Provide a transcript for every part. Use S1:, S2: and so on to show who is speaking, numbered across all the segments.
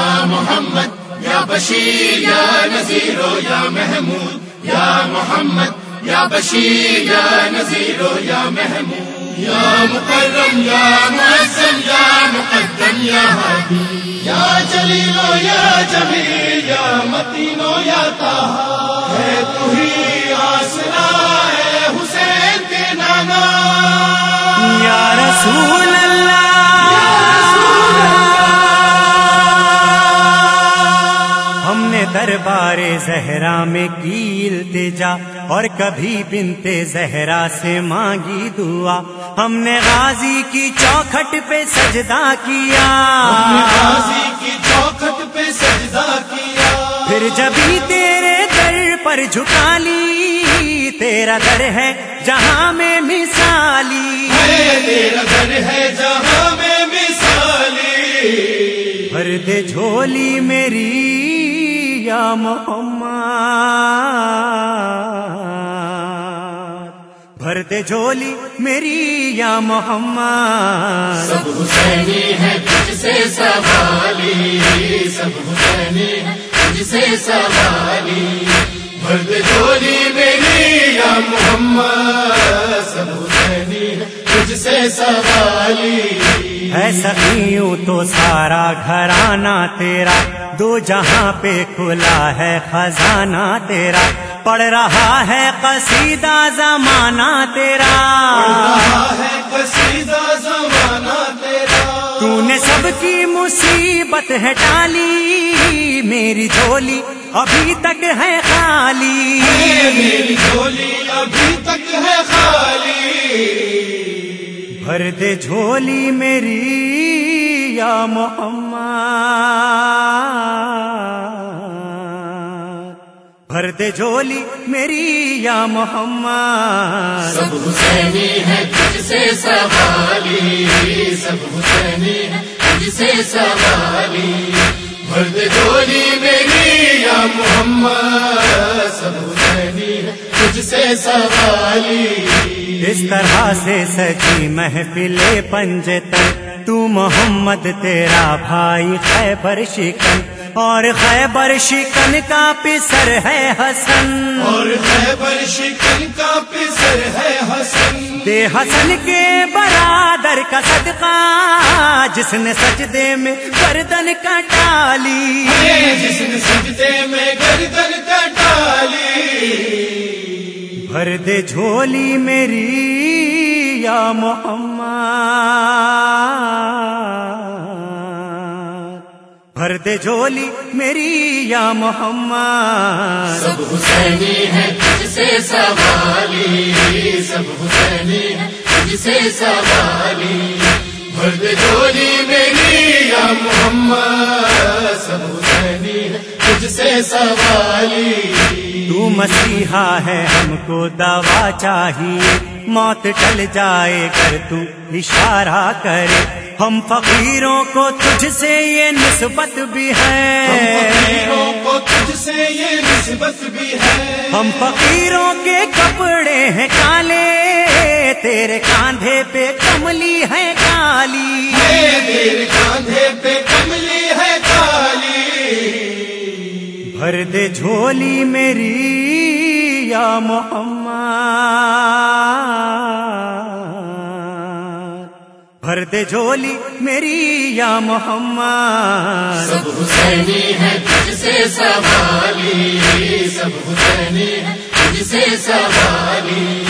S1: یا محمد، یا بشیر، یا نذیر، یا محمود، یا محمد، یا بشیر، یا نذیر، یا محمود، یا مکرم، یا معزم یا مقدم، یا ہادی یا جلیلو یا جمیل، یا متینو یا تاہا ہے تو ہی آسرا ہے حسین کے نانا۔
S2: یا رسول اللہ نے دربار زہرا میں کی التجا اور کبھی بنتے زہرا سے مانگی دعا۔ ہم نے غازی کی چوکھٹ پہ سجدہ کیا۔
S1: غازی کی چوکھٹ پہ سجدہ کیا۔
S2: پھر جبھی تیرے در پر جھکا لی تیرا در ہے جہاں میں مثالی۔
S1: تیرا گھر ہے جہاں میں مثالی۔
S2: بھر دے جھولی میری یا محمد؟ بھر دے جھولی میری یا محمد؟
S1: سب حسینی ہے تجھ سے سوالی، سب حسینی ہے تجھ سے سوالی۔ مرد جولی میری یا محمد، سب تجھ سے سوالی۔
S2: ہے سخیوں تو سارا گھرانہ تیرا۔ دو جہاں پہ کھلا ہے خزانہ تیرا۔ پڑ رہا ہے قصیدہ زمانہ تیرا۔
S1: رہا ہے قصیدہ زمانہ تیرا۔
S2: تو نے سب کی مصیبت ہے ٹالی۔ میری جھولی ابھی تک ہے خالی۔
S1: میری جولی ابھی تک ہے خالی۔
S2: بھر دے جھولی میری یا محمد بھر دے جھولی میری یا محمد
S1: سب حسینی ہے تجھ سے سوالی، سب حسینی ہے تجھ سے سوالی۔ مرد جولی میری یا محمد، سب حسینی ہے تجھ سے سوالی۔
S2: اس طرح سے سچی محفل پنجتن تو محمد تیرا بھائی خیبر شکن۔ اور خیبر شکن کا پسر ہے حسن۔
S1: اور خیبر شکن کا پسر ہے حسن۔
S2: دے حسن کے برادر کا صدقہ جس نے سجدے میں گردن کا ٹالی
S1: جس نے سجدے میں گردن کا ڈالی
S2: بھر دے جھولی میری یا محمد؟ بھر دے جھولی میری یا محمد؟
S1: سب حسینی ہے تجھ سے سوالی، سب حسینی ہے تجھ سے سوالی۔ مرد جولی میری یا محمد؟ سب حسینی ہے تجھ سے سوالی۔
S2: تو مسیحا ہے ہم کو دوا چاہیے موت ٹل جائے کر تو اشارہ کرے۔ ہم فقیروں کو تجھ سے یہ نسبت بھی ہے۔
S1: فقیروں کو تجھ سے یہ نسبت بھی ہے۔
S2: ہم فقیروں کے کپڑے ہیں کالے۔ تیرے کاندھے پہ کملی ہے کالی۔
S1: تیرے کاندھے پہ
S2: بھر دے جھولی میری، یا محمد۔ بھر دے جھولی میری، یا محمد۔
S1: سب حسینی ہے تجھ سے سوالی، سب حسینی ہے تجھ سے سوالی۔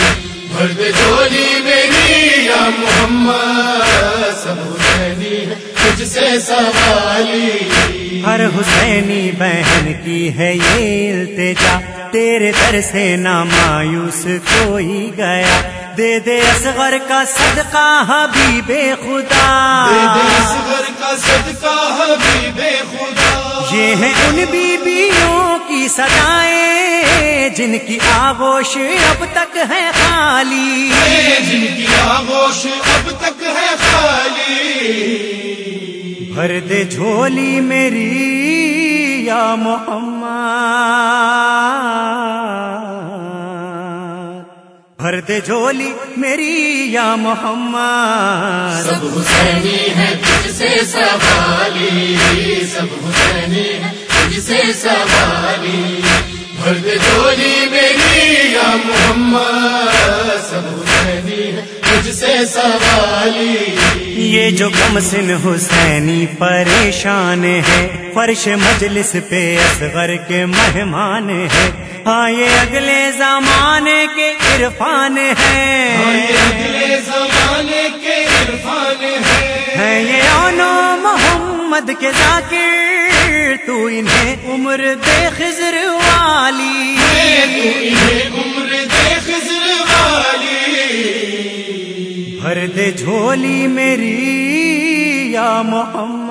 S1: مرد جولی میری، یا محمد۔ سب حسینی ہے تجھ سے سوالی۔
S2: ہر حسینی بہن کی ہے یہ التجا۔ تیرے در سے نہ مایوس کوئی گیا۔ دے دے اصغر کا صدقہ حبیب خدا۔
S1: اصغر کا صدقہ حبیب خدا۔
S2: یہ ہے ان بیویوں کی سدائیں جن کی آغوش اب تک ہے خالی۔
S1: جن کی آغوش اب تک ہے خالی۔
S2: بھر دے جھولی میری یا محمد بھر دے جھولی میری یا محمد
S1: سب حسینی ہے تجھ سے سوالی، سب حسینی ہے تجھ سے سوالی۔ بھر دے جھولی میری یا محمد، سب حسینی ہے تجھ سے سوالی۔
S2: یہ جو کم سن حسینی پریشان ہے۔ فرش مجلس پہ اصغر کے مہمان ہے ہاں یہ اگلے زمانے کے عرفان ہے
S1: اگلے زمانے کے عرفان ہے
S2: ہے یہ آنو محمد کے ذاکر تو انہیں عمر دے خزر والی۔
S1: تو انہیں عمر دے
S2: بھر دے جھولی میری یا محمد۔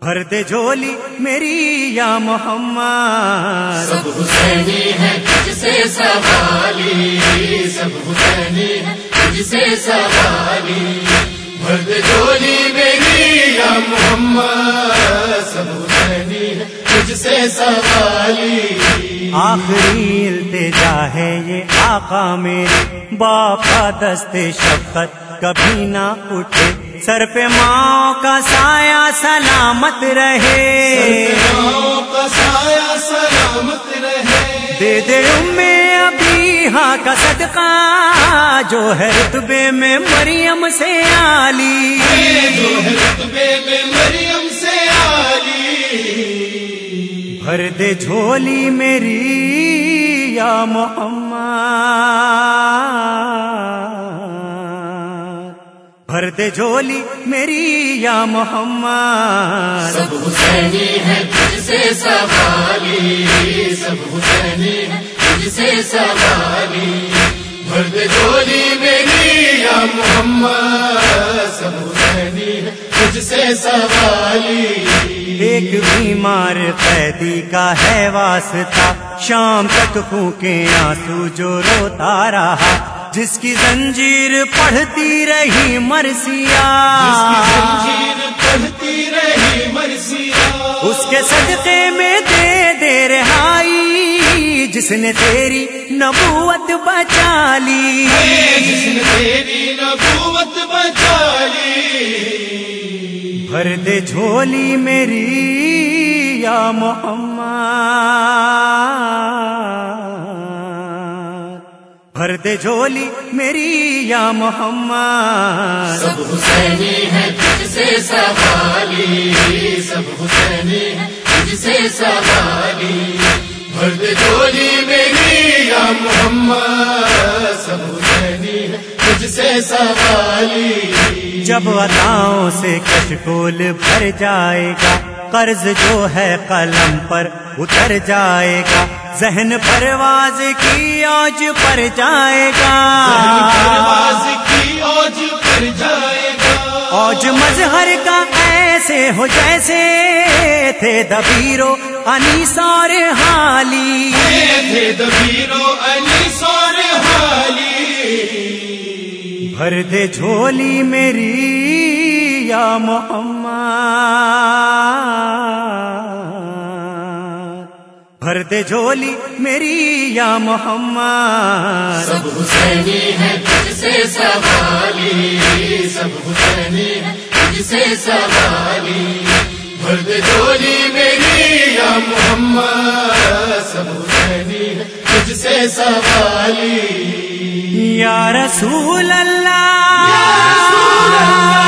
S2: بھر دے جھولی میری یا محمد۔
S1: سب حسینی ہے تجھ سے سوالی۔ سب حسینی ہے تجھ سے سوالی۔ مرد جولی میری یا محمد۔ سب حسینی سے سوالی۔
S2: آخری التجا ہے یہ آقا میرے۔ باپ کا دست شفقت کبھی نہ اٹھے۔ سر پہ ماں کا سایہ سلامت رہے۔
S1: ماں کا سایہ سلامت رہے۔
S2: دے دے امی ابھی ہاں کا صدقہ۔ جو ہے رتبے میں مریم سے آلی بھر دے جھولی میری یا محمد۔ بھر دے جھولی میری یا محمد۔
S1: سب حسینی ہے تجھ سے سوالی، سب حسینی ہے تجھ سے سوالی۔ مرد جولی میری یا محمد، سب حسینی ہے تجھ سے سوالی۔
S2: ایک بیمار قیدی کا ہے واسطہ۔ شام تک پھونکے آنسو جو روتا رہا۔ جس کی زنجیر پڑھتی رہی
S1: زنجیر پڑھتی رہی مرثیا
S2: اس کے صدقے میں دے دے رہائی۔ جس نے تیری نبوت بچا لی
S1: جس نے تیری نبوت بچا لی
S2: بھر دے جھولی میری، یا محمد۔ بھر دے جھولی میری، یا محمد۔
S1: سب حسینی ہے تجھ سے سوالی۔ سب حسینی ہے تجھ سے سوالی۔ مرد جولی میری، یا محمد۔ سب حسینی ہے سے سوالی۔
S2: جب عطاؤں سے کشکول بھر جائے گا قرض جو ہے قلم پر اتر جائے گا۔ ذہن پرواز کی اوج پر جائے گا۔
S1: پرواز کی اوج پر جائے گا۔
S2: اوج مظہر کا ایسے ہو جیسے تھے دبیرو انیسار حالی۔
S1: تھے دبیرو علی
S2: بھر دے جھولی میری یا محمد۔ بھر دے جھولی میری یا محمد۔
S1: سب حسینی ہے تجھ سے سوالی۔ سب حسینی ہے تجھ سے سوالی۔ مرد جولی میری یا محمد۔ سب حسینی سے سوالی۔
S2: یا رسول اللہ, یا رسول اللہ۔